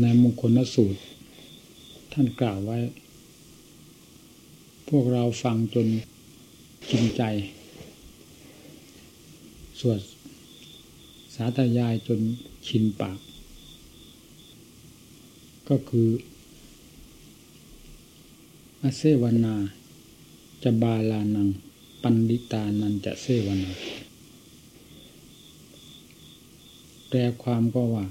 ในมงคลสูตร ท่านกล่าวไว้ พวกเราฟังจนกินใจ สวดสาธยายจนชินปาก ก็คืออาเซวนา จะบาลานัง ปันดิตานันจะเซวนา แปลความก็ว่า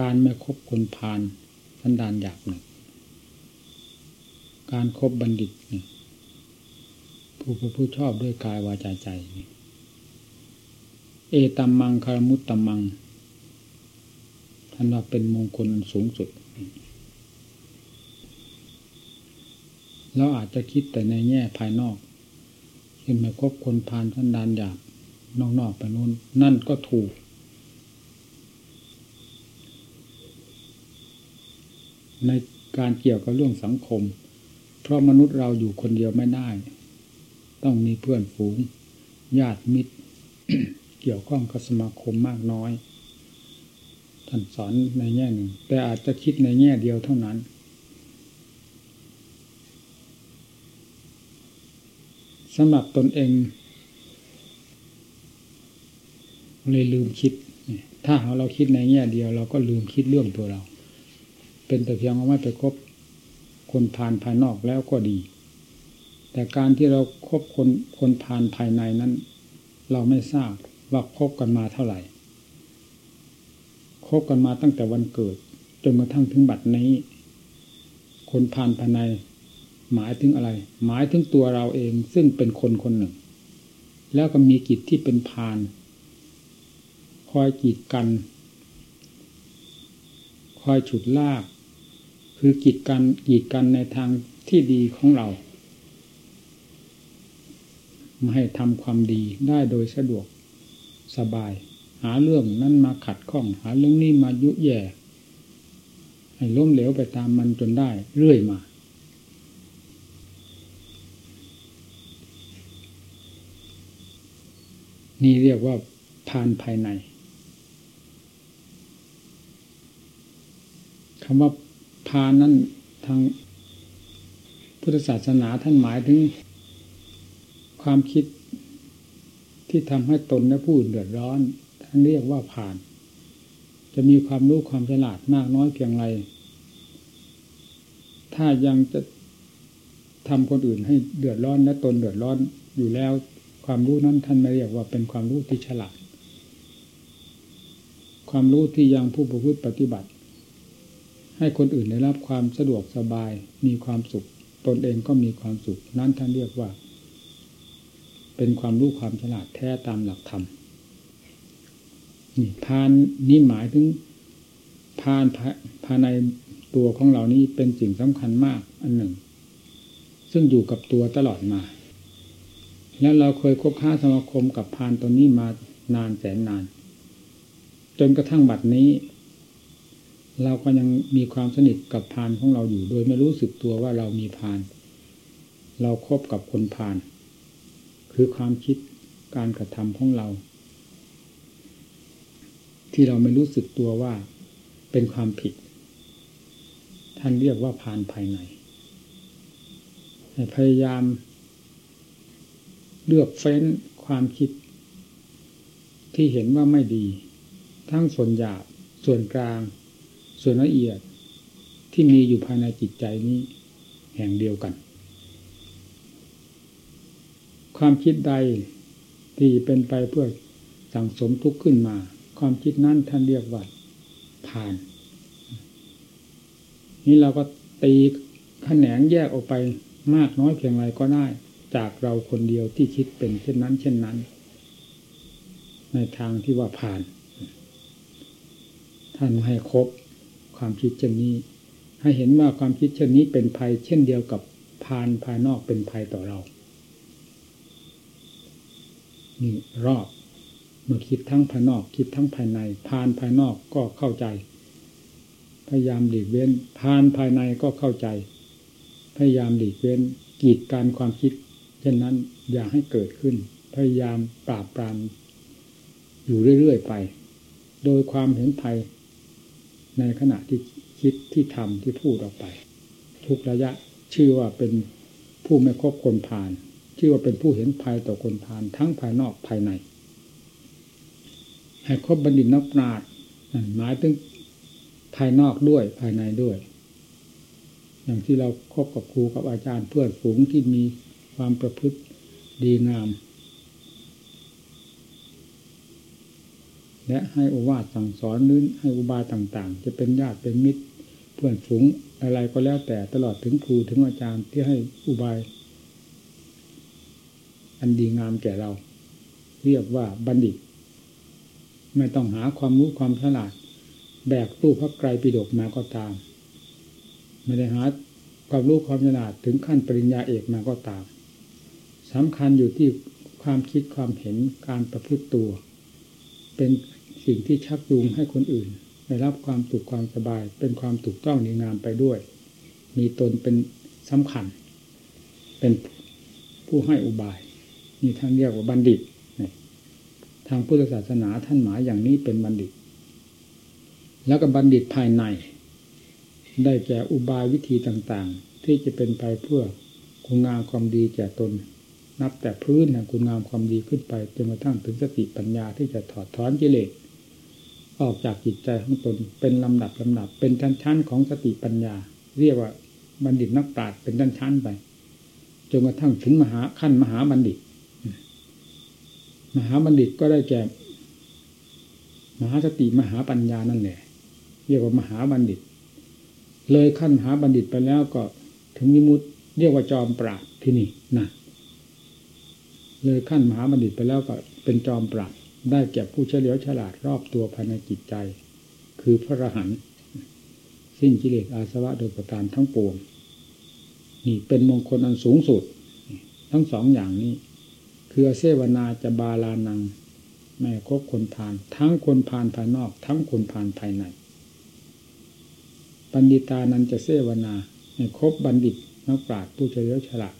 การไม่คบคนพาลสันดานอยากหนึ่งการครบบัณฑิตนี่ผู้ผู้ผู้ชอบด้วยกายวาจาใจนี่เอตัมมังคารมุตตัมมังท่านว่าเป็นมงคลสูงสุดเราอาจจะคิดแต่ในแง่ภายนอกเห็นมาคบคนพาลสันดานอยากนอกๆไปนู้น นั่นก็ถูก ในการเกี่ยวกับเรื่องสังคม เพราะมนุษย์เราอยู่คนเดียวไม่ได้ ต้องมีเพื่อนฝูง ญาติมิตร เกี่ยวข้องกับสมาคมมากน้อยท่านสอนในแง่หนึ่ง แต่อาจจะคิดในแง่เดียวเท่านั้น สำหรับตนเอง เลยลืมคิด ถ้าเราคิดในแง่เดียว เราก็ลืมคิดเรื่องตัวเรา เป็นแต่เพียงว่าไม่ไปคบคนผ่านภายนอกแล้วก็ดี แต่การที่เราครบคนคนผ่านภายในนั้น เราไม่ทราบว่าคบกันมาเท่าไหร่คบกันมาตั้งแต่วันเกิด จนกระทั่งถึงบัดนี้ คนผ่านภายใน หมายถึงอะไร หมายถึงตัวเราเองซึ่งเป็นคนคนหนึ่ง แล้วก็มีกิจที่เป็นพาน คอยกีดกัน คอยฉุดลาก คือกีดกันกีดกันในทางที่ดีของเราไม่ให้ทำความดีได้โดยสะดวกสบาย หาเรื่องนั้นมาขัดข้อง หาเรื่องนี้มายุแย่ ให้ล้มเหลวไปตามมันจนได้เรื่อยมา นี่เรียกว่าพานภายในคำว่า พานั้นทางพุทธศาสนาท่านหมายถึง ความคิดที่ทำให้ตนและผู้อื่นเดือดร้อน ท่านเรียกว่าผ่าน จะมีความรู้ความฉลาดมากน้อยเพียงไร ถ้ายังจะทำคนอื่นให้เดือดร้อนและตนเดือดร้อนอยู่แล้ว ความรู้นั้นท่านไม่เรียกว่าเป็นความรู้ที่ฉลาด ความรู้ที่ยังผู้ประพฤติปฏิบัติ ให้คนอื่นได้รับความสะดวกสบาย มีความสุข ตนเองก็มีความสุข นั้นท่านเรียกว่า เป็นความรู้ความฉลาดแท้ตามหลักธรรมนี่พานนี่หมายถึงพานภายในตัวของเรานี้เป็นสิ่งสำคัญมากอันหนึ่ง ซึ่งอยู่กับตัวตลอดมา แล้วเราเคยคบค้าสมาคมกับพานตัวนี้มานานแสนนาน จนกระทั่งบัดนี้ เราก็ยังมีความสนิทกับพานของเราอยู่ โดยไม่รู้สึกตัวว่าเรามีพาน เราครบกับคนพาน คือความคิดการกระทำของเรา ที่เราไม่รู้สึกตัวว่าเป็นความผิด ท่านเรียกว่าพานภายในพยายามเลือกเฟ้นความคิด ที่เห็นว่าไม่ดี ทั้งส่วนหยาบส่วนกลาง ส่วนละเอียดที่มีอยู่ภายในจิตใจนี้ แห่งเดียวกัน ความคิดใดที่เป็นไปเพื่อสั่งสมทุกข์ขึ้นมา ความคิดนั้นท่านเรียกว่าผ่าน นี้เราก็ตีขแขนงแยกออกไปมากน้อยเพียงไรก็ได้จากเราคนเดียวที่คิดเป็นเช่นนั้น เช่นนั้น ในทางที่ว่าผ่าน ท่านให้ครบ ความคิดเช่นนี้ ให้เห็นว่าความคิดเช่นนี้เป็นภัยเช่นเดียวกับพานภายนอกเป็นภัยต่อเรา นี่รอบเมื่อคิดทั้งภายนอก คิดทั้งภายในพานภายนอกก็เข้าใจ พยายามหลีกเว้นพานภายในก็เข้าใจ พยายามหลีกเว้นกีดการความคิด เช่นนั้นอย่าให้เกิดขึ้น พยายามปราบปรามอยู่เรื่อยๆไป โดยความเห็นภัย ในขณะที่คิดที่ทำที่พูดออกไป ทุกระยะชื่อว่าเป็นผู้ไม่คบคนผ่าน ชื่อว่าเป็นผู้เห็นภัยต่อคนผ่าน ทั้งภายนอกภายในให้คบบัณฑิตนักปราชญ์หมายถึงภายนอกด้วยภายในด้วย อย่างที่เราครบกับครูกับอาจารย์เพื่อนฝูงที่มีความประพฤติดีงาม และให้อุวาสสั่งสอนนื้นให้อุบายต่างๆ จะเป็นญาติเป็นมิตรเพื่อนฝูงอะไรก็แล้วแต่ตลอดถึงครูถึงอาจารย์ที่ให้อุบาย อันดีงามแก่เรา เรียกว่าบัณฑิต ไม่ต้องหาความรู้ความฉลาด แบกตู้พระไกรปิฎกมาก็ตาม ไม่ได้หาความรู้ความฉลาดถึงขั้นปริญญาเอกมาก็ตามสำคัญอยู่ที่ความคิดความเห็นการประพฤติตัว เป็น สิ่งที่ชักจูงให้คนอื่น ได้รับความสุขความสบาย เป็นความถูกต้องดีงามไปด้วย มีตนเป็นสำคัญ เป็นผู้ให้อุบายนี่ท่านเรียกว่าบัณฑิตทางพุทธศาสนาท่านหมายอย่างนี้เป็นบัณฑิต แล้วก็บัณฑิตภายใน ได้แก่อุบายวิธีต่างๆ ที่จะเป็นไปเพื่อคุณงามความดีแก่ตน นับแต่พื้นแห่งคุณงามความดีขึ้นไปจนกระทั่งถึงสติปัญญาที่จะถอดถอนกิเลส ออกจากจิตใจของตนเป็นลำดับลำดับ เป็นชั้นๆของสติปัญญา เรียกว่าบัณฑิตนักปราชญ์เป็นชั้นๆไปจนกระทั่งถึงมหาขั้นมหาบัณฑิต มหาบัณฑิตก็ได้แก่มหาสติมหาปัญญานั่นแหละเรียกว่ามหาบัณฑิต เลยขั้นมหาบัณฑิตไปแล้วก็ถึงนิมุตเรียกว่าจอมปราดที่นี่นะเลยขั้นมหาบัณฑิตไปแล้วก็เป็นจอมปราด ได้แก่ผู้เฉลียวฉลาดรอบตัวภายในจิตใจ คือพระรหันต์สิ้นกิเลสอาสวะโดยประการทั้งปวงนี่เป็นมงคลอันสูงสุด ทั้งสองอย่างนี้ คือเสวนาจะบาลานัง แม่คบคนผ่าน ทั้งคนผ่านภายนอก ทั้งคนผ่านภายในปัณฑิตานั้นจะเสวนาให้คบบัณฑิตนักปราชญ์ผู้เฉลียวฉลาด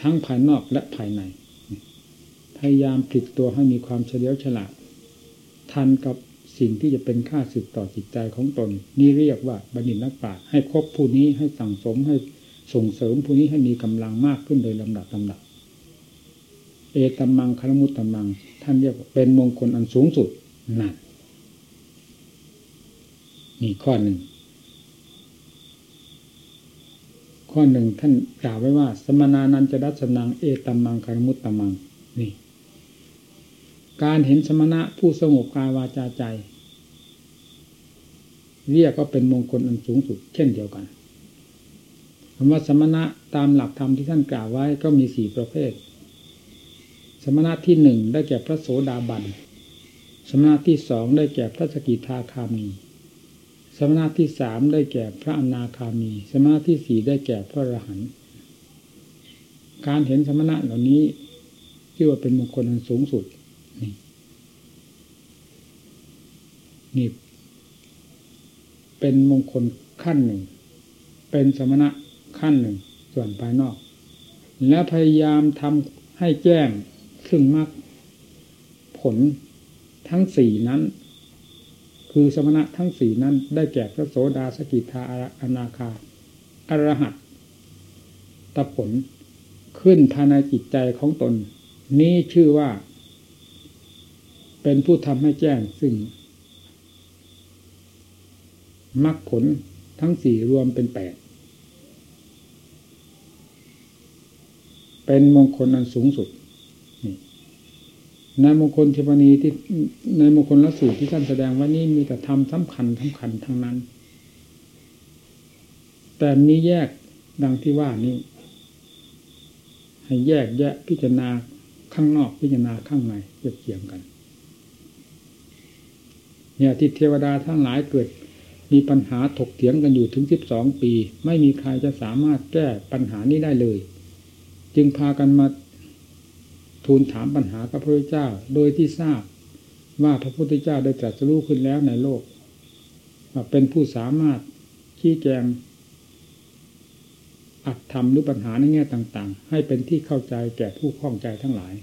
ทั้งภายนอกและภายใน พยายามผลิตตัวให้มีความเฉลียวฉลาด ทันกับสิ่งที่จะเป็นค่าสึกต่อจิตใจของตน นี่เรียกว่าบัณฑิตนักปราชญ์ให้คบผู้นี้ให้สั่งสมให้ส่งเสริมผู้นี้ให้มีกำลังมากขึ้นโดยลำดับลำดับ เอตัมมังคารมุตตัมมัง ท่านเรียกว่าเป็นมงคลอันสูงสุดนั่นนี่ข้อหนึ่ง ข้อหนึ่งท่านกล่าวไว้ว่า สมนานันจะดัชนังเอตัมมังคารมุตตัมมัง นี่ การเห็นสมณะผู้สงบกายวาจาใจ เรียกก็เป็นมงคลอันสูงสุดเช่นเดียวกันคำว่าสมณะตามหลักธรรมที่ท่านกล่าวไว้ก็มีสี่ประเภท สมณะที่หนึ่งได้แก่พระโสดาบัน สมณะที่สองได้แก่พระสกิทาคามี สมณะที่สามได้แก่พระอนาคามี สมณะที่สี่ได้แก่พระอรหันต์ การเห็นสมณะเหล่านี้ชื่ว่าเป็นมงคลอันสูงสุด นี่นี่เป็นมงคลขั้นหนึ่ง เป็นสมณะขั้นหนึ่ง ส่วนภายนอก และพยายามทำให้แจ้งซึ่งมรรคผลทั้งสี่นั้น คือสมณะทั้งสี่นั้น ได้แก่พระโสดาสกิทาอนาคาอรหัตตผลขึ้นภายในจิตใจของตน นี้ชื่อว่า เป็นผู้ทำให้แจ้งซึ่งมรรคผลทั้งสี่รวมเป็นแปด เป็นมงคลอันสูงสุดในมงคลเทวนีที่ในมงคลละสูตรที่ท่านแสดงว่านี่มีแต่ธรรมสำคัญสำคัญทั้งนั้น แต่มีแยกดังที่ว่านี้ให้แยกแยะพิจารณาข้างนอกพิจารณาข้างในเทียบเทียงกัน เนี่ยที่เทวดาทั้งหลายเกิด มีปัญหาถกเถียงกันอยู่ถึงสิบสองปี ไม่มีใครจะสามารถแก้ปัญหานี้ได้เลย จึงพากันมาทูลถามปัญหาพระพุทธเจ้า โดยที่ทราบว่าพระพุทธเจ้าได้ตรัสรู้ขึ้นแล้วในโลกเป็นผู้สามารถชี้แจงอัดทำหรือปัญหาในแง่ต่างๆ ให้เป็นที่เข้าใจแก่ผู้ข้องใจทั้งหลาย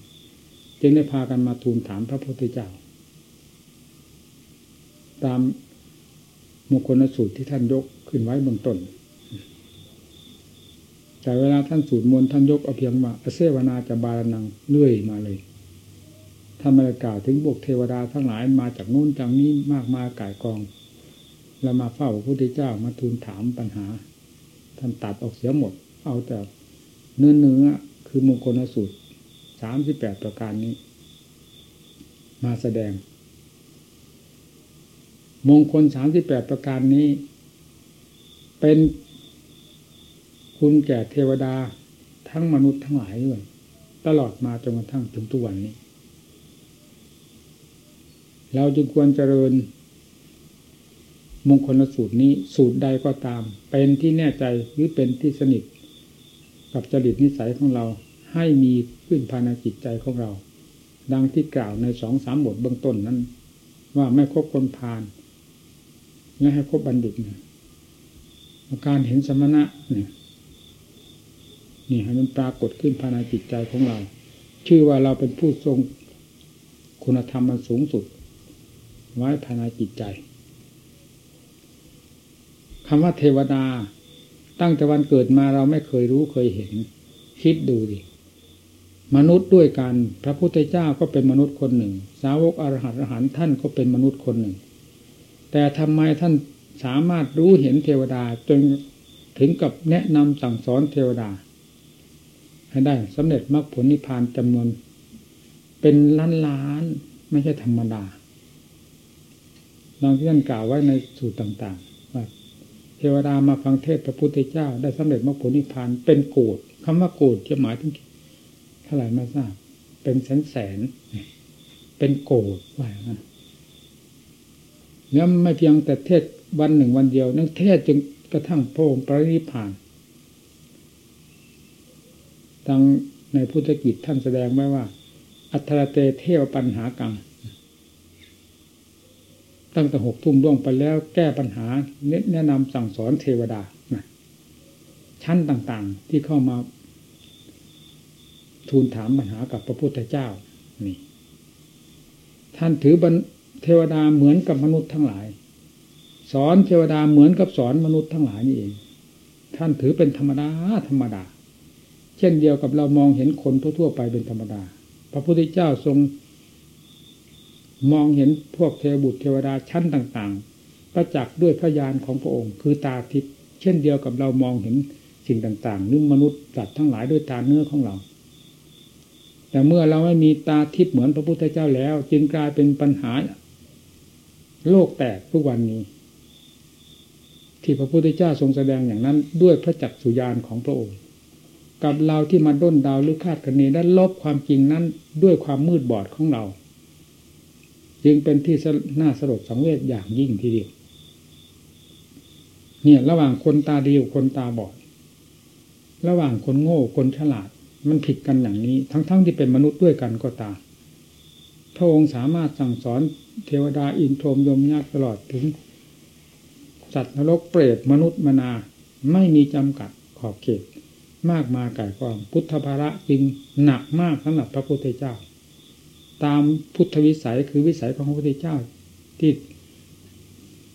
จึงได้พากันมาทูลถามพระพุทธเจ้า ตามมงคลสูตรที่ท่านยกขึ้นไว้เบื้องต้น แต่เวลาท่านสูตรมนต์ท่านยกเอาเพียงว่าอเซวนาจะบาลนังเลื่อยมาเลยท่านมาระกาศถึงบวกเทวดาทั้งหลายมาจากโน้นจากนี้มากมายก่ายกอง แล้วมาเฝ้าพระพุทธเจ้ามาทูลถามปัญหา ท่านตัดออกเสียหมด เอาแต่เนื้อเนื้อคือมงคลสูตรสามสิบแปดประการนี้ มาแสดง มงคลสามสิบแปดประการนี้ เป็นคุณแก่เทวดาทั้งมนุษย์ทั้งหลายด้วยตลอดมาจนกระทั่งถึงทุกวันนี้ เราจึงควรเจริญ มงคลสูตรนี้สูตรใดก็ตาม เป็นที่แน่ใจหรือเป็นที่สนิท กับจริตนิสัยของเราให้มีขึ้นภายในจิตใจของเรา ดังที่กล่าวในสองสามบทเบื้องต้นนั้น ว่าไม่คบคนพาล และให้คบบัณฑิตการเห็นสมณะนี่นี่ให้มันปรากฏขึ้นภายในจิตใจของเรา ชื่อว่าเราเป็นผู้ทรงคุณธรรมมันสูงสุด ไว้ภายในจิตใจคำว่าเทวดา ตั้งแต่วันเกิดมาเราไม่เคยรู้เคยเห็น คิดดูดิมนุษย์ด้วยกัน พระพุทธเจ้าก็เป็นมนุษย์คนหนึ่ง สาวกอรหัตอรหันท่านก็เป็นมนุษย์คนหนึ่ง แต่ทำไมท่านสามารถรู้เห็นเทวดาจนถึงกับแนะนำสั่งสอนเทวดา ให้ได้สำเร็จมรรคผลนิพพานจำนวน เป็นล้านล้านไม่ใช่ธรรมดาดังที่ท่านกล่าวไว้ในสูตรต่างๆว่าเทวดามาฟังเทศพระพุทธเจ้า ได้สำเร็จมรรคผลนิพพานเป็นโกรธคำว่าโกรธจะหมายถึงเท่าไหร่ไม่ทราบ เป็นแสนแสนเป็นโกรธว่าอย่างนั้น แล้วไม่เพียงแต่เทศวันหนึ่งวันเดียว นั่งเทศจนกระทั่งพระองค์ปรินิพพานดังในพุทธกิจท่านแสดงไว้ว่า อัตรเตเทวปัญหากังตั้งแต่หกทุ่มล่วงไปแล้วแก้ปัญหาแนะนำสั่งสอนเทวดาชั้นต่างๆที่เข้ามา ทูลถามปัญหากับพระพุทธเจ้านี่ ท่านถือ เทวดาเหมือนกับมนุษย์ทั้งหลาย สอนเทวดาเหมือนกับสอนมนุษย์ทั้งหลายนี่เอง ท่านถือเป็นธรรมดาธรรมดา เช่นเดียวกับเรามองเห็นคนทั่วๆไปเป็นธรรมดา พระพุทธเจ้าทรง มองเห็นพวกเทวบุตรเทวดาชั้นต่างๆ ประจักษ์ด้วยพระญาณของพระองค์ คือตาทิพย์เช่นเดียวกับเรามองเห็นสิ่งต่างๆนึกมนุษย์สัตว์ทั้งหลายด้วยตาเนื้อของเราแต่เมื่อเราไม่มีตาทิพย์เหมือนพระพุทธเจ้าแล้ว จึงกลายเป็นปัญหา โลกแตกทุกวันนี้ ที่พระพุทธเจ้าทรงแสดงอย่างนั้น ด้วยพระจักสุญานของพระองค์ กับเราที่มาด้นดาวหรือคาดคะเนได้ลบความจริงนั้นด้วยความมืดบอดของเรา จึงเป็นที่น่าสลดสังเวชอย่างยิ่งทีเดียวเนี่ยระหว่างคนตาดีกับคนตาบอด ระหว่างคนโง่คนฉลาด มันผิดกันอย่างนี้ ทั้งๆทที่เป็นมนุษย์ด้วยกันก็ตาม พระองค์สามารถสั่งสอนเทวดาอินทรมยมญาติตลอดถึง สัตว์นรกเปรตมนุษย์มนาไม่มีจำกัดขอบเขต มากมาไก่กองพุทธภาระจึงหนักมากสำหรับพระพุทธเจ้า ตามพุทธวิสัยคือวิสัยของพระพุทธเจ้าที่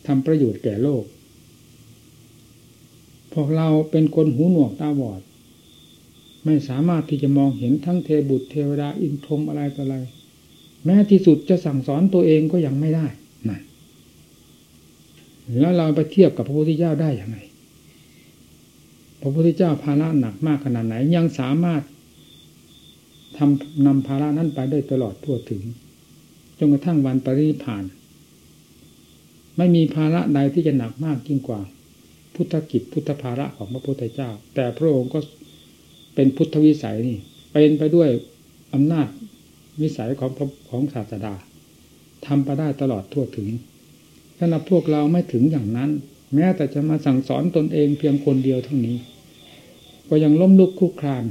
ทำประโยชน์แก่โลก พวกเราเป็นคนหูหนวกตาบอด ไม่สามารถที่จะมองเห็นทั้งเทบุตรเทวดาอินทรมอะไรต่ออะไร แม้ที่สุดจะสั่งสอนตัวเองก็ยังไม่ได้นั่นแล้วเราไปเทียบกับพระพุทธเจ้าได้อย่างไรพระพุทธเจ้าภาระหนักมากขนาดไหน ยังสามารถทำนำภาระนั้นไปได้ตลอดทั่วถึงจนกระทั่งวันปรินิพาน ไม่มีภาระใดที่จะหนักมากยิ่งกว่า พุทธกิจพุทธภาระของพระพุทธเจ้า แต่พระองค์ก็เป็นพุทธวิสัยนี่เป็นไปด้วยอำนาจ วิสัยของของศาสดาทำไปได้ตลอดทั่วถึงถ้านับพวกเราไม่ถึงอย่างนั้น แม้แต่จะมาสั่งสอนตนเองเพียงคนเดียวเท่านี้ ก็ยังล้มลุกคุกคราน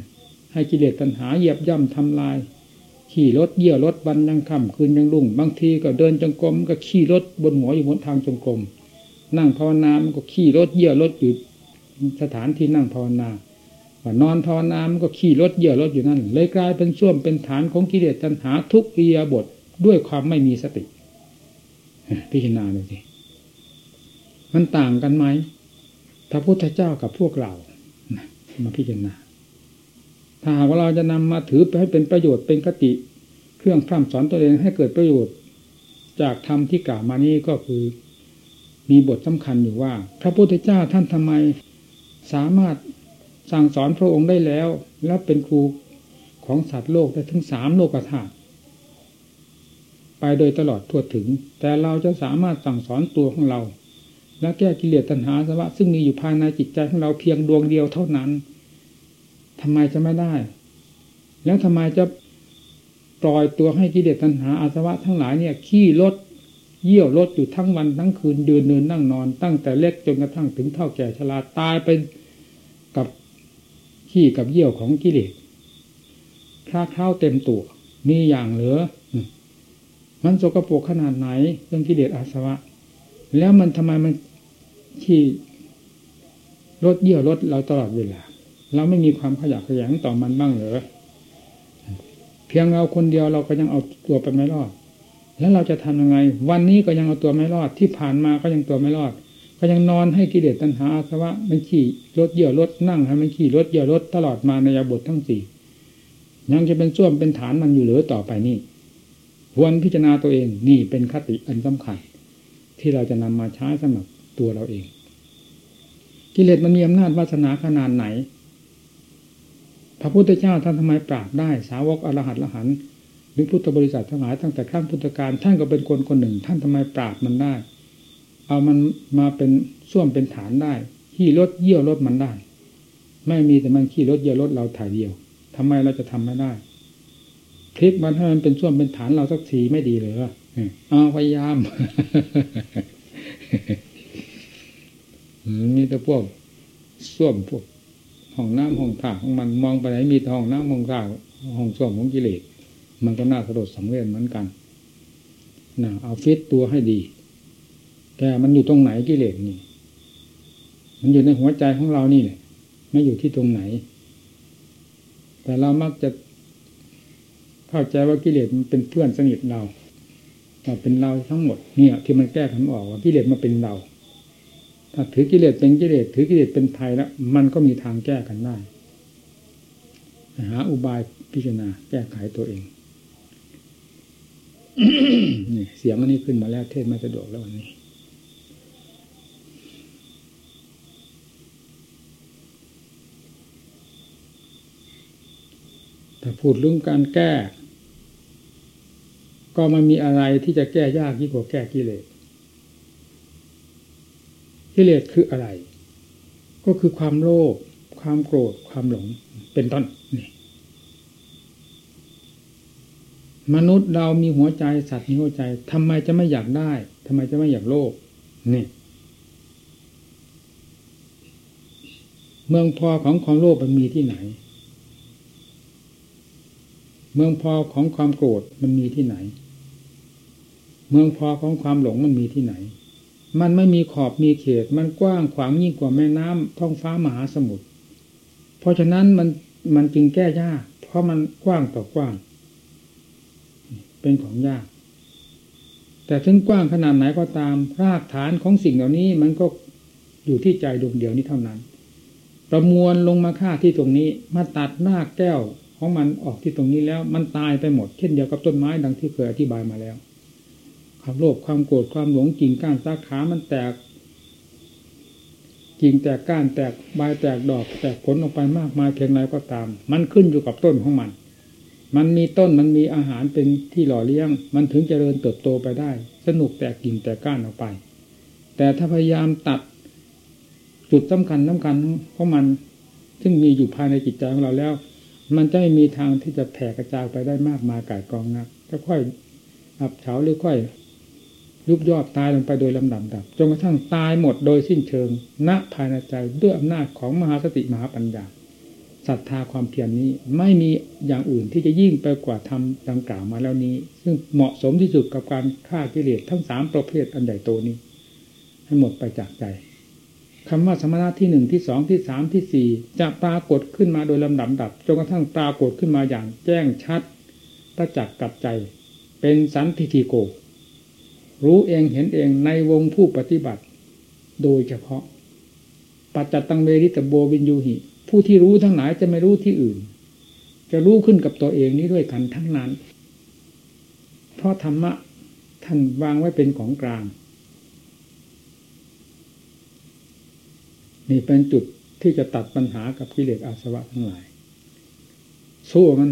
ให้กิเลสตัณหาเหยียบย่ำทำลาย ขี่รถเยี่ยวรถวันยังค่ำคืนยังรุ่ง บางทีก็เดินจงกรมก็ขี่รถบนหัวอยู่บนทางจงกรมนั่งภาวนามันก็ขี่รถเยี่ยวรถอยู่สถานที่นั่งภาวนา ว่านอนภาวนามันก็ขี่รถเยี่ยวรถอยู่นั่น เลยกลายเป็นส้วมเป็นฐานของกิเลสตัณหาทุกอียบทด้วยความไม่มีสติ พิจารณาเลยสิมันต่างกันไหมพระพุทธเจ้ากับพวกเรามาพิจารณา ถ้าหากว่าเราจะนำมาถือไปให้เป็นประโยชน์เป็นคติ เครื่องพร่ำสอนตัวเองให้เกิดประโยชน์ จากธรรมที่กล่าวมานี้ก็คือมีบทสำคัญอยู่ว่า พระพุทธเจ้าท่านทำไม สามารถ สั่งสอนพระองค์ได้แล้ว และเป็นครูของสัตว์โลกได้ถึงสามโลกธาตุไปโดยตลอดทั่วถึง แต่เราจะสามารถสั่งสอนตัวของเรา และแก้กิเลสตัณหาสวะซึ่งมีอยู่ภายในจิตใจของเราเพียงดวงเดียวเท่านั้นทำไมจะไม่ได้ แล้วทำไมจะปล่อยตัวให้กิเลสตัณหาอาสวะทั้งหลายเนี่ยขี้ลดเยี่ยวลดอยู่ทั้งวันทั้งคืนเดินเดินนั่งนอน ตั้งแต่เล็กจนกระทั่งถึงเท่าแก่ชราตายไป ขี้กับเยี่ยวของกิเลสคลาเข้าเต็มตัว มีอย่างเหลือ มันโสกโปรกขนาดไหน เรื่องกิเลสอาสวะ แล้วมันทำไมมันที่ลดเยี่ยวลดเราตลอดเวลา เราไม่มีความขยักขยันต่อมันบ้างเหรอเพียงเราคนเดียวเราก็ยังเอาตัวไปไม่รอด แล้วเราจะทำยังไง วันนี้ก็ยังเอาตัวไม่รอด ที่ผ่านมาก็ยังตัวไม่รอด ก็ยังนอนให้กิเลสตัณหาอาสวะมันขี่ลดเยี่ยวลดนั่งให้มันขี่ลดเยี่ยวลดตลอดมาในยาบททั้งสี่ยังจะเป็นส่วมเป็นฐานมันอยู่หรือต่อไปนี่ควรพิจารณาตัวเองนี่เป็นคติอันสำคัญ ที่เราจะนำมาใช้สำหรับตัวเราเอง กิเลสมันมีอำนาจวาสนาขนาดไหน พระพุทธเจ้าท่านทำไมปราบได้สาวกอรหัตละหันหรือพุทธบริษัททั้งหลายตั้งแต่ขั้งพุทธการท่านก็เป็นคนคนหนึ่ง ท่านทำไมปราบมันได้ เอามันมาเป็นส่วมเป็นฐานได้ขี่รถเยี่ยวรถมันได้ ไม่มีแต่มันขี่รถเยี่ยวรถเราถ่ายเดียวทำไมเราจะทำไม่ได้พลิกมันให้มันเป็นส่วนเป็นฐานเราสักทีไม่ดีเลยเอาพยายามมีแต่พวกส้วมพวกห้องน้ำห้องถ่าของมันมองไปไหนมีห้องน้ำห้องถ่าห้องส้วมของกิเลสมันก็น่าสลดสังเวชเหมือนกันนะเอาฟิตตัวให้ดี แต่มันอยู่ตรงไหนกิเลสนี่ มันอยู่ในหัวใจของเรานี่แหละไม่อยู่ที่ตรงไหน แต่เรามักจะเข้าใจว่ากิเลสมันเป็นเพื่อนสนิทเราเป็นเราทั้งหมดเนี่ย ที่มันแก้ขันออกว่ากิเลสมาเป็นเรา ถ้าถือกิเลสเป็นกิเลสถือกิเลสเป็นภัยแล้วมันก็มีทางแก้กันได้หาอุบายพิจารณาแก้ไขตัวเองนี่เสียงอันนี้ขึ้นมาแล้วเทศไมาสะดวกแล้ววันนี้ พูดเรื่องการแก้ ก็มันมีอะไรที่จะแก้ยากยิ่งกว่าแก้กิเลสกิเลสคืออะไร ก็คือความโลภความโกรธความหลงเป็นต้นนี่มนุษย์เรามีหัวใจสัตว์มีหัวใจทำไมจะไม่อยากได้ทำไมจะไม่อยากโลภนี่ เมืองพอของความโลภมันมีที่ไหน เมืองพอของความโกรธมันมีที่ไหน เมืองพอของความหลงมันมีที่ไหน มันไม่มีขอบมีเขต มันกว้างขวางยิ่งกว่าแม่น้ำท้องฟ้ามหาสมุทรเพราะฉะนั้นมันมันจึงแก้ยาก เพราะมันกว้างต่อกว้าง เป็นของยาก แต่ถึงกว้างขนาดไหนก็ตาม รากฐานของสิ่งเหล่านี้มันก็อยู่ที่ใจดวงเดียวนี้เท่านั้น ประมวลลงมาค่าที่ตรงนี้ มาตัดหน้าแก้ว ของมันออกที่ตรงนี้แล้วมันตายไปหมดเช่นเดียวกับต้นไม้ดังที่เคยอธิบายมาแล้ว ความโลภความโกรธความหลงกิ่งก้านสาขามันแตกกิ่งแตกก้านแตกใบแตกดอกแตกผลออกไปมากมายเพียงไรก็ตาม มันขึ้นอยู่กับต้นของมัน มันมีต้นมันมีอาหารเป็นที่หล่อเลี้ยง มันถึงจเจริญเติบโตไปได้ สนุกแตกกิ่งแตกก้านออกไป แต่ถ้าพยายามตัดจุดสำคัญสาคัญของมัน ซึ่งมีอยู่ภายในจิตใจของเราแล้ว มันจะไม่มีทางที่จะแผ่กระจายไปได้มากมายกายกองนักจะค่อยอับเฉาหรือค่อยยุบยอดตายลงไปโดยลำดับดับจนกระทั่งตายหมดโดยสิ้นเชิงณภายในใจด้วยอำนาจของมหาสติมหาปัญญาศรัทธาความเพียรนนี้ไม่มีอย่างอื่นที่จะยิ่งไปกว่าทำดังกล่าวมาแล้วนี้ ซึ่งเหมาะสมที่สุดกับการฆ่ากิเลสทั้งสามประเภทอันใหญ่โตนี้ ให้หมดไปจากใจ คำว่าสมณะที่หนึ่งที่สองที่สามที่สี่จะปรากฏขึ้นมาโดยลำดับดับจนกระทั่งปรากฏขึ้นมาอย่างแจ้งชัดประจักษ์กับใจ เป็นสันทิฏฐิโก รู้เองเห็นเองในวงผู้ปฏิบัติ โดยเฉพาะ ปัจจตังเวริตโบวินยูหิ ผู้ที่รู้ทั้งหลายจะไม่รู้ที่อื่น จะรู้ขึ้นกับตัวเองนี้ด้วยกันทั้งนั้น เพราะธรรมะท่านวางไว้เป็นของกลาง นี่เป็นจุดที่จะตัดปัญหากับกิเลสอาสวะทั้งหลาย สู้มัน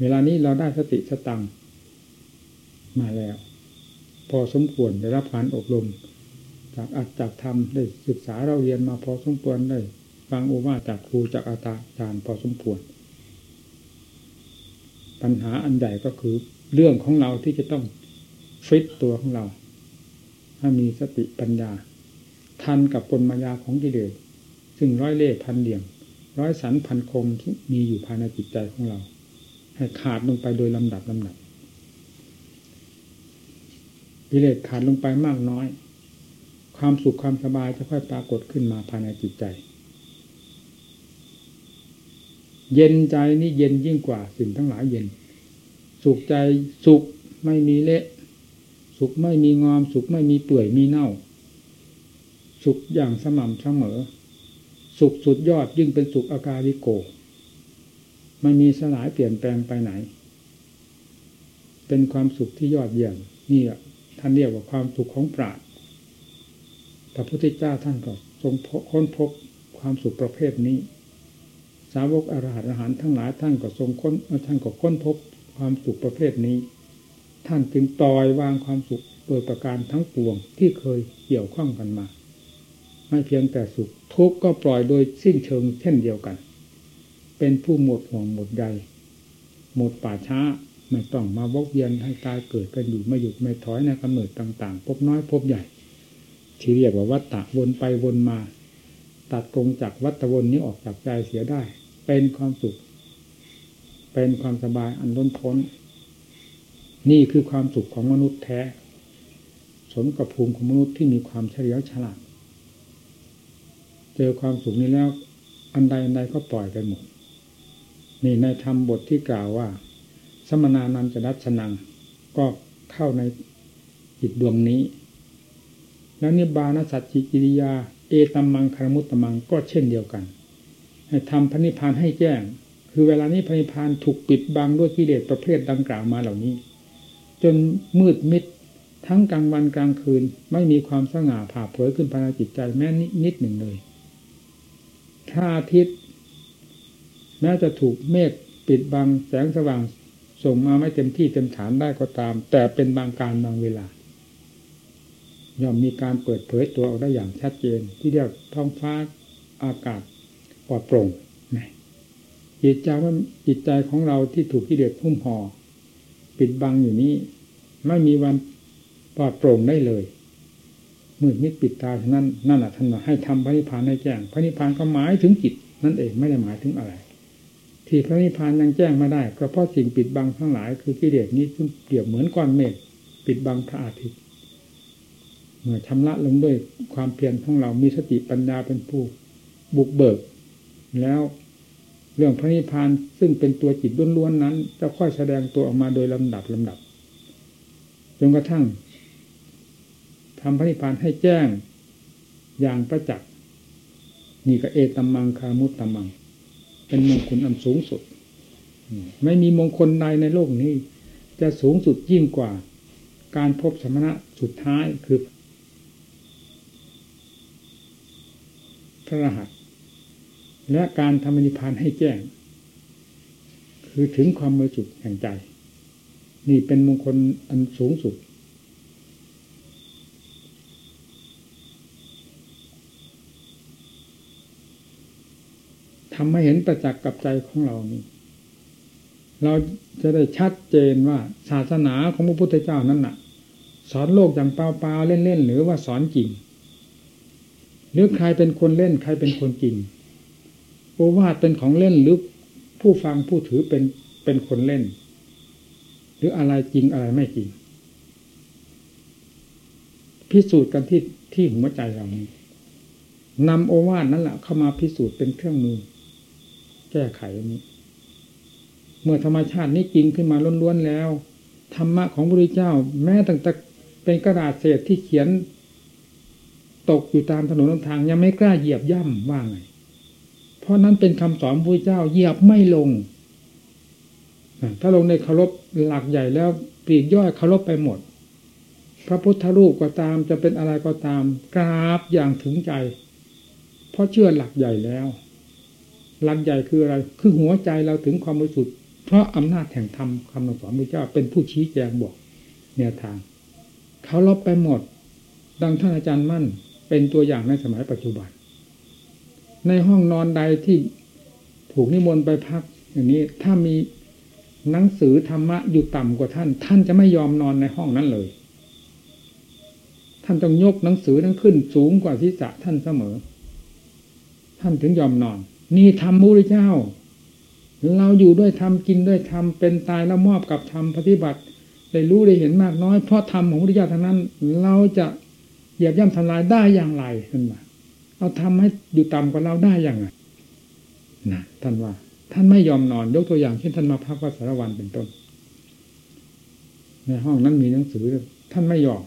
เวลานี้เราได้สติสตังมาแล้ว พอสมควรได้รับการอบรม จากอัดจากธรรมได้ศึกษาเราเรียนมาพอสมควรได้ฟังโอวาจากครูจากอาจารย์พอสมควร ปัญหาอันใหญ่ก็คือเรื่องของเราที่จะต้องฟิตตัวของเราให้มีสติปัญญา ทันกับกลมายาของกิเลสซึ่งร้อยเล่พันเหลี่ยม ร้อยสันพันคมที่มีอยู่ภายในจิตใจของเรา ให้ขาดลงไปโดยลำดับลำดับกิเลสขาดลงไปมากน้อย ความสุขความสบายจะค่อยปรากฏขึ้นมาภายในจิตใจ เย็นใจนี่เย็นยิ่งกว่าสิ่งทั้งหลายเย็น สุขใจสุขไม่มีเละ สุขไม่มีงอม สุขไม่มีเปื่อยมีเน่า สุขอย่างสม่ำเสมอ สุขสุดยอดยิ่งเป็นสุขอาการิโก ไม่มีสลายเปลี่ยนแปลงไปไหน เป็นความสุขที่ยอดเยี่ยมนี่ท่านเรียกว่าความสุขของปราดพระพุทธเจ้าท่านก็ทรงค้นพบความสุขประเภทนี้ สาวกอรหันต์อาหารทั้งหลายท่านก็ทรงค้นท่านก็ค้นพบความสุขประเภทนี้ ท่านจึงปล่อยวางความสุขโดยประการทั้งปวงที่เคยเกี่ยวข้องกันมา ไม่เพียงแต่สุข ทุกข์ก็ปล่อยโดยสิ้นเชิงเช่นเดียวกัน เป็นผู้หมดห่วงหมดใยหมดป่าช้าไม่ต้องมาวกเวียนให้ตายเกิดกันอยู่ไม่หยุดไม่ถอยในกำเนิดต่างๆ พบน้อยพบใหญ่ ที่เรียกว่าวัฏฏะวนไปวนมา ตัดตรงจากวัฏวนนี้ออกจากใจเสียได้ เป็นความสุข เป็นความสบายอันล้นพ้น นี่คือความสุขของมนุษย์แท้ สมกับภูมิของมนุษย์ที่มีความเฉลียวฉลาด เจอความสุขนี้แล้ว อันใดอันใดก็ปล่อยไปหมด นี่ในธรรมบทที่กล่าวว่า สมนานันจะดัชนัง ก็เข้าในจิตดวงนี้ แล้วนิบานสัจจิกิริยา เอตัมมังคารมุตตมังก็เช่นเดียวกัน ให้ทำพระนิพพานให้แจ้ง คือเวลานี้พระนิพพานถูกปิดบังด้วยกิเลสประเภทดังกล่าวมาเหล่านี้ จนมืดมิดทั้งกลางวันกลางคืนไม่มีความสง่าผ่าเผยขึ้นภายในจิตใจแม้นิดหนึ่งเลย ถ้าอาทิตย์แม้จะถูกเมฆปิดบังแสงสว่างส่งมาไม่เต็มที่เต็มฐานได้ก็ตาม แต่เป็นบางการบางเวลา ย่อมมีการเปิดเผยตัวออกได้อย่างชัดเจน ที่เรียกท้องฟ้าอากาศปลอดโปร่งจิตใจว่าจิตใจของเราที่ถูกกิเลสพุ่มห่อปิดบังอยู่นี้ ไม่มีวันปลอดโปร่งได้เลย มืดมิดปิดตาฉะนั้นนั่นแหละท่านให้ทำพระนิพพานให้แจ้งพระนิพพานก็หมายถึงจิตนั่นเองไม่ได้หมายถึงอะไร ที่พระนิพพานยังแจ้งมาได้ก็เพราะสิ่งปิดบังทั้งหลาย คือกิเลสนี้ซึ่งเปรียบเหมือนก้อนเมฆปิดบังพระอาทิตย์เมื่อชำระลงด้วยความเพียรของเรามีสติปัญญาเป็นผู้บุกเบิก แล้วเรื่องพระนิพพานซึ่งเป็นตัวจิตล้วนๆนั้น จะค่อยแสดงตัวออกมาโดยลำดับลำดับจนกระทั่ง ทำพระนิพพานให้แจ้งอย่างประจักษ์นี่ก็เอตัมมังคามุตตัมมัง เป็นมงคลอันสูงสุด ไม่มีมงคลใดในโลกนี้ จะสูงสุดยิ่งกว่า การพบสมณะสุดท้ายคือ พระรหัส และการทำนิพพานให้แจ้ง คือถึงความมือจุดแห่งใจ นี่เป็นมงคลอันสูงสุด ทำให้เห็นประจักษ์กับใจของเรานี่เราจะได้ชัดเจนว่าศาสนาของพระพุทธเจ้านั้นน่ะ สอนโลกอย่างเปล่าๆเล่นๆหรือว่าสอนจริงหรือใครเป็นคนเล่นใครเป็นคนจริงโอวาทเป็นของเล่นหรือผู้ฟังผู้ถือเป็นเป็นคนเล่น หรืออะไรจริงอะไรไม่จริง พิสูจน์กันที่ที่หัวใจเรานี้นำโอวาทนั่นแหละเข้ามาพิสูจน์เป็นเครื่องมือ แก้ไขนี้ เมื่อธรรมชาตินี้จริงขึ้นมาล้วนๆแล้ว ธรรมะของพระพุทธเจ้า แม้ตั้งแต่เป็นกระดาษเศษที่เขียน ตกอยู่ตามถนนทางยังไม่กล้าเหยียบย่ำว่าไง เพราะนั้นเป็นคำสอนพระเจ้าเหยียบไม่ลง ถ้าลงในเคารพหลักใหญ่แล้วปลีกย่อยเคารพไปหมด พระพุทธรูปก็ตามจะเป็นอะไรก็ตามกราบอย่างถึงใจ เพราะเชื่อหลักใหญ่แล้ว หลักใหญ่คืออะไร คือหัวใจเราถึงความบริสุทธิ์เพราะอำนาจแห่งธรรมคำสอนพระเจ้าเป็นผู้ชี้แจงบอกแนวทาง เขาลบไปหมด ดังท่านอาจารย์มั่น เป็นตัวอย่างในสมัยปัจจุบัน ในห้องนอนใดที่ถูกนิมนต์ไปพัก อย่างนี้ถ้ามีหนังสือธรรมะอยู่ต่ำกว่าท่าน ท่านจะไม่ยอมนอนในห้องนั้นเลย ท่านต้องยกหนังสือนั้นขึ้นสูงกว่าที่ษะท่านเสมอ ท่านถึงยอมนอน นี่ธรรมมุริเจ้า เราอยู่ด้วยธรรมกินด้วยธรรมเป็นตายแล้วมอบกับธรรมปฏิบัติ ได้รู้ได้เห็นมากน้อยเพราะธรรมของพระพุทธเจ้าทั้งนั้น เราจะเหยียบย่ำทำลายได้อย่างไรท่านว่าเอาทำให้อยู่ต่ำกว่าเราได้อย่างไรนะท่านว่า ท่านไม่ยอมนอนยกตัวอย่างเช่นท่านมาพักวัดสารวันเป็นต้น ในห้องนั้นมีหนังสือ ท่านไม่ยอม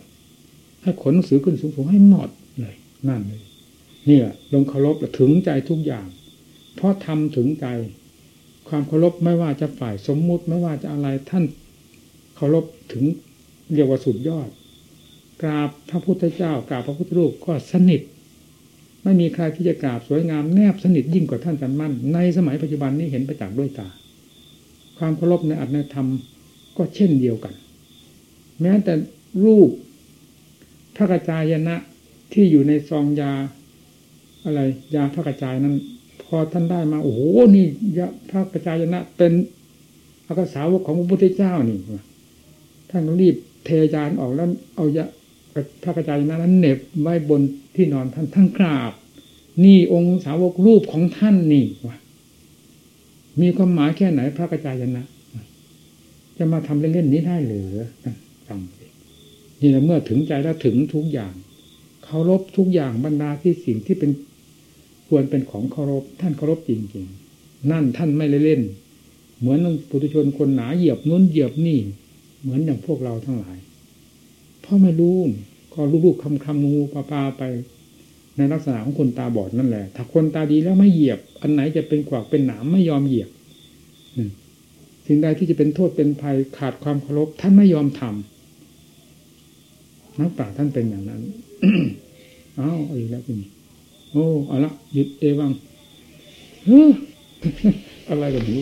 ให้ขนหนังสือขึ้นสูงๆให้หมดเลยนั่นเลยนี่ยลงเคารพถึงใจทุกอย่าง เพราะทำถึงใจความเคารพไม่ว่าจะฝ่ายสมมุติไม่ว่าจะอะไรท่านเคารพถึงเรียกว่าสุดยอด กราบพระพุทธเจ้ากราบพระพุทธรูปก็สนิท ไม่มีใครที่จะกราบสวยงามแนบสนิทยิ่งกว่าท่านจันมั่น ในสมัยปัจจุบันนี้เห็นประจักษ์ด้วยตา ความเคารพในอัตนธรรมก็เช่นเดียวกัน แม้แต่รูปพระกระจายนะที่อยู่ในซองยาอะไรยาพระกระจายนั้น พอท่านได้มาโอ้โหนี่ยาพระกระจายนะ เป็นอากาสาวกของพระพุทธเจ้านี่ท่านรีบเทยานออกแล้วเอายาพระกระจายนั้นเหน็บไว้บนที่นอนท่านทั้งกราบ นี่องค์สาวกรูปของท่านนี่วะมีความหมายแค่ไหนพระกระจายนะจะมาทำเล่นๆนี้ได้หรือฟังนี่แหละเมื่อถึงใจแล้วถึงทุกอย่างเคารพทุกอย่างบรรดาที่สิ่งที่เป็น ควรเป็นของเคารพท่านเคารพจริงๆ นั่นท่านไม่เล่น เหมือนปุถุชนคนหนาเหยียบนู้นเหยียบนี่ เหมือนอย่างพวกเราทั้งหลาย เพราะไม่รู้ก็ลูกๆคำคำงูปลาปลาไป ในลักษณะของคนตาบอดนั่นแหละ ถ้าคนตาดีแล้วไม่เหยียบ อันไหนจะเป็นกวากเป็นหนามไม่ยอมเหยียบสิ่งใดที่จะเป็นโทษเป็นภัยขาดความเคารพท่านไม่ยอมทำนักปราชญ์ท่านเป็นอย่างนั้นอ้าวอีกแล้วนี่ โอ้เอาละหยุดเอวังอะไรกันอยู่